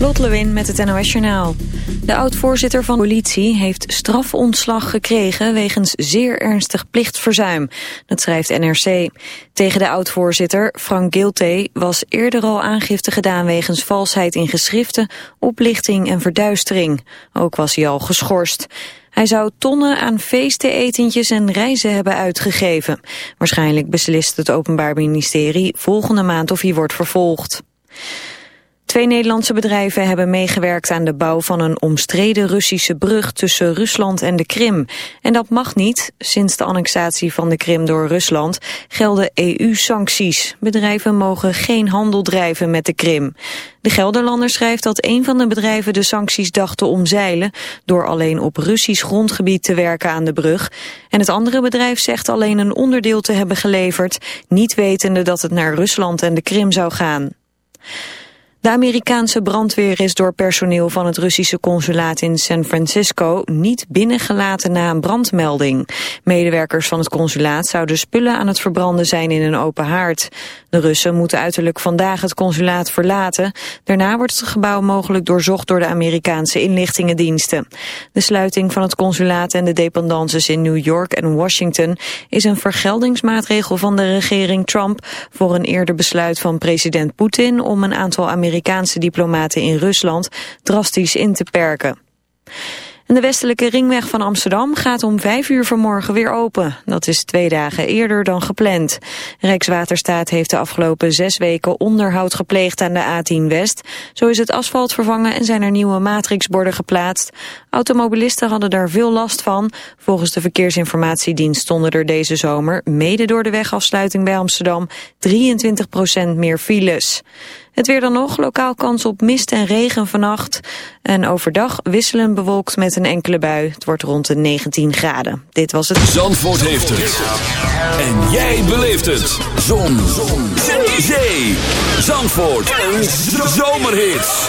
Lot Lewin met het NOS Journaal. De oud-voorzitter van de politie heeft strafontslag gekregen wegens zeer ernstig plichtverzuim. Dat schrijft NRC. Tegen de oud-voorzitter, Frank Gilte, was eerder al aangifte gedaan wegens valsheid in geschriften, oplichting en verduistering. Ook was hij al geschorst. Hij zou tonnen aan feesten, etentjes en reizen hebben uitgegeven. Waarschijnlijk beslist het Openbaar Ministerie volgende maand of hij wordt vervolgd. Twee Nederlandse bedrijven hebben meegewerkt aan de bouw van een omstreden Russische brug tussen Rusland en de Krim. En dat mag niet. Sinds de annexatie van de Krim door Rusland gelden EU-sancties. Bedrijven mogen geen handel drijven met de Krim. De Gelderlander schrijft dat een van de bedrijven de sancties dacht te omzeilen door alleen op Russisch grondgebied te werken aan de brug. En het andere bedrijf zegt alleen een onderdeel te hebben geleverd, niet wetende dat het naar Rusland en de Krim zou gaan. De Amerikaanse brandweer is door personeel van het Russische consulaat in San Francisco niet binnengelaten na een brandmelding. Medewerkers van het consulaat zouden spullen aan het verbranden zijn in een open haard. De Russen moeten uiterlijk vandaag het consulaat verlaten. Daarna wordt het gebouw mogelijk doorzocht door de Amerikaanse inlichtingendiensten. De sluiting van het consulaat en de dependances in New York en Washington is een vergeldingsmaatregel van de regering Trump voor een eerder besluit van president Poetin om een aantal Amerikaanse Amerikaanse diplomaten in Rusland drastisch in te perken. En de westelijke ringweg van Amsterdam gaat om vijf uur vanmorgen weer open. Dat is twee dagen eerder dan gepland. Rijkswaterstaat heeft de afgelopen zes weken onderhoud gepleegd aan de A10 West. Zo is het asfalt vervangen en zijn er nieuwe matrixborden geplaatst. Automobilisten hadden daar veel last van. Volgens de Verkeersinformatiedienst stonden er deze zomer, mede door de wegafsluiting bij Amsterdam, 23% meer files. Het weer dan nog, lokaal kans op mist en regen vannacht. En overdag wisselen bewolkt met een enkele bui. Het wordt rond de 19 graden. Dit was het... Zandvoort heeft het. En jij beleeft het. Zon. Zon. Zee. Zandvoort. Een zomerhit.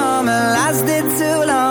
lasted too long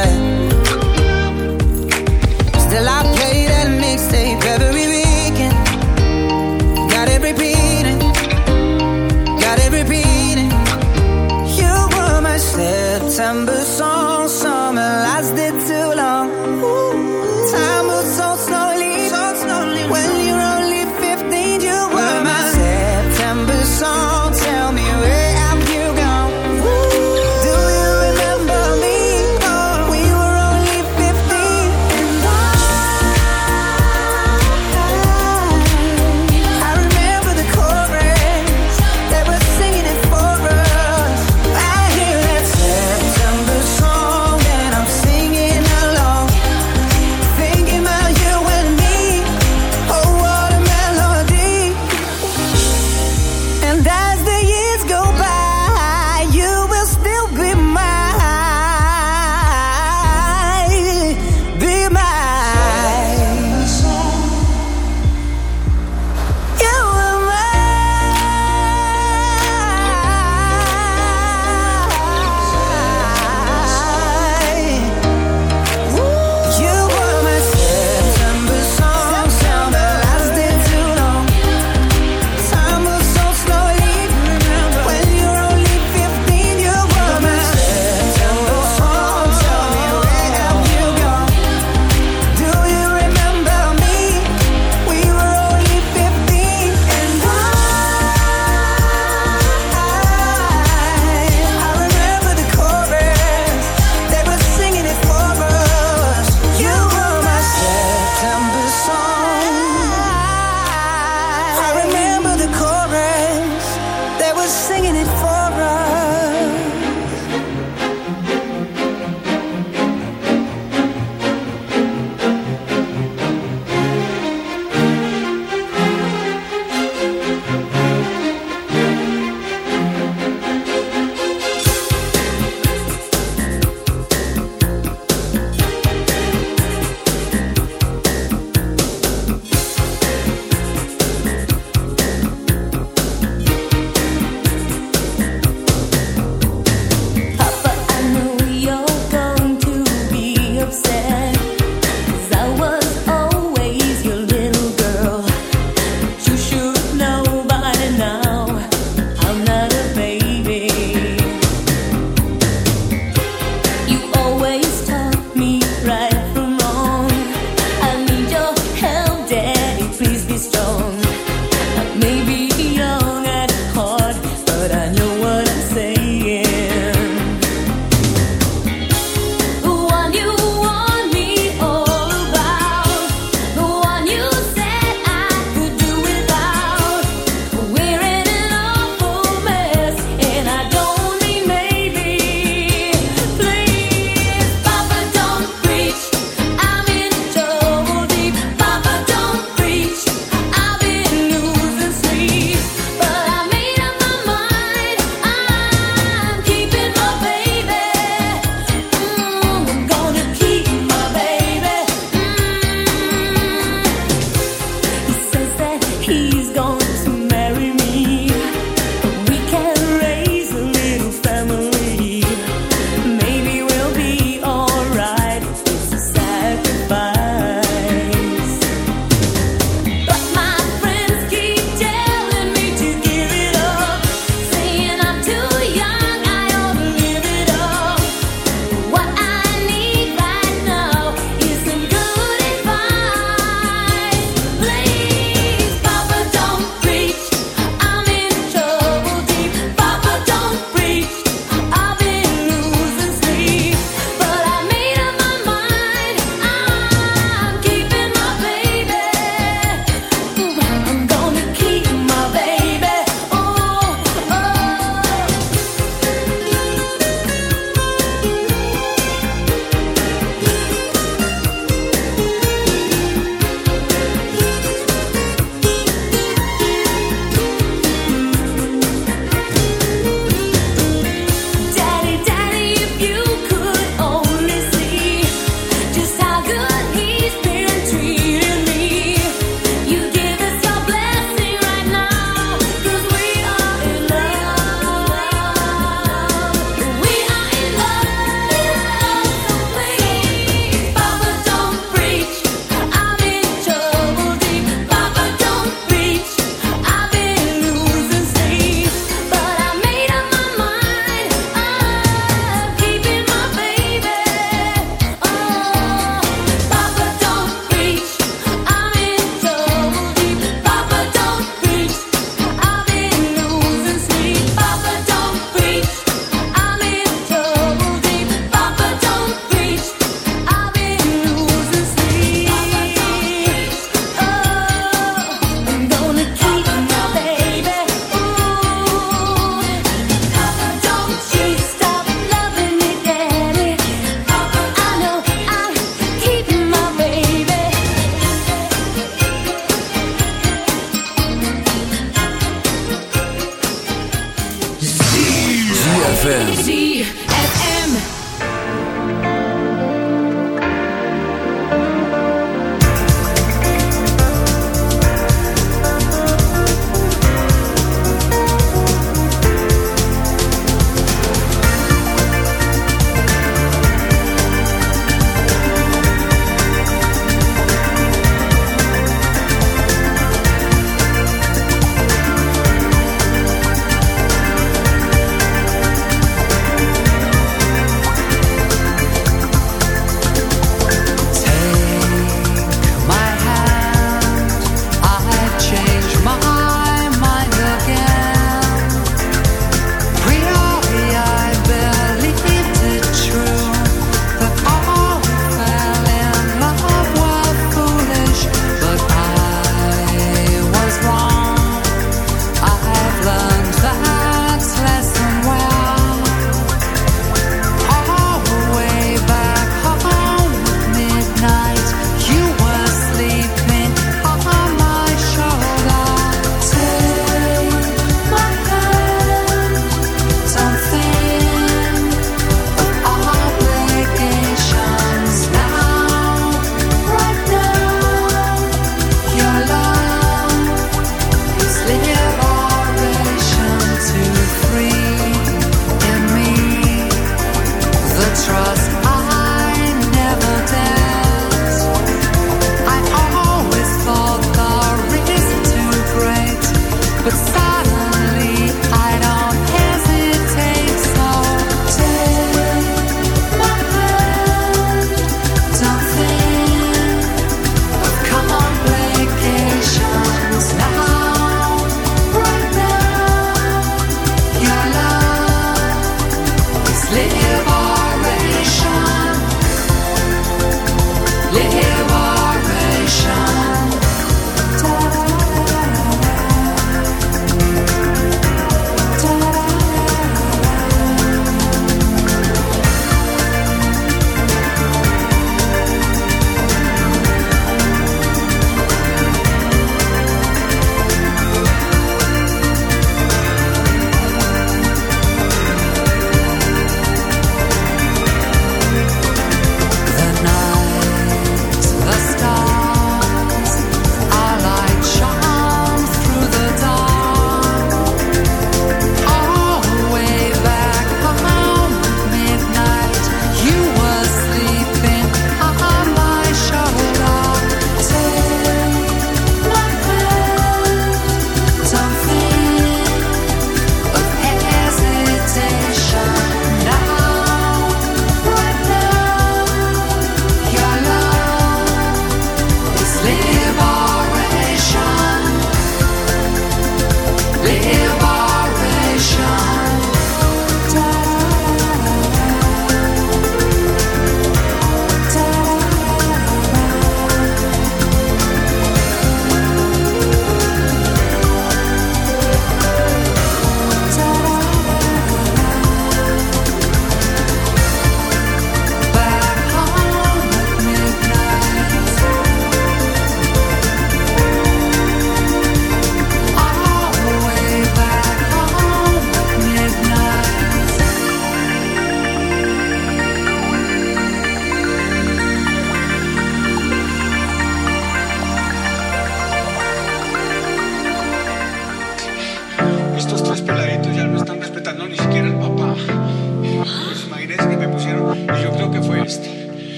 December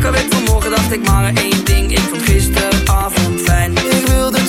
Ik werd vanmorgen, dacht ik maar één ding. Ik vond gisteravond fijn. Ik wil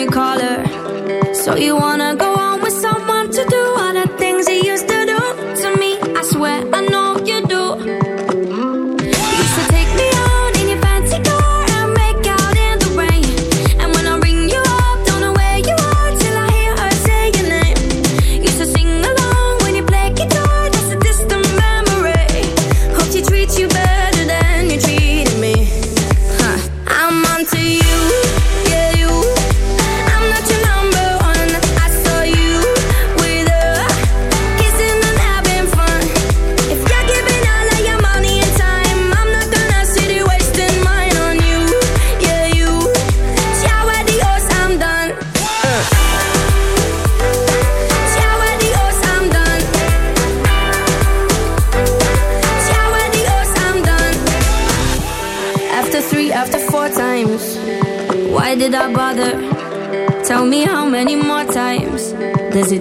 we call her. So you wanna go on with someone to do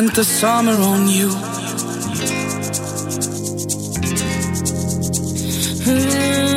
spent the summer on you. Mm -hmm.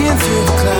Looking through the clouds.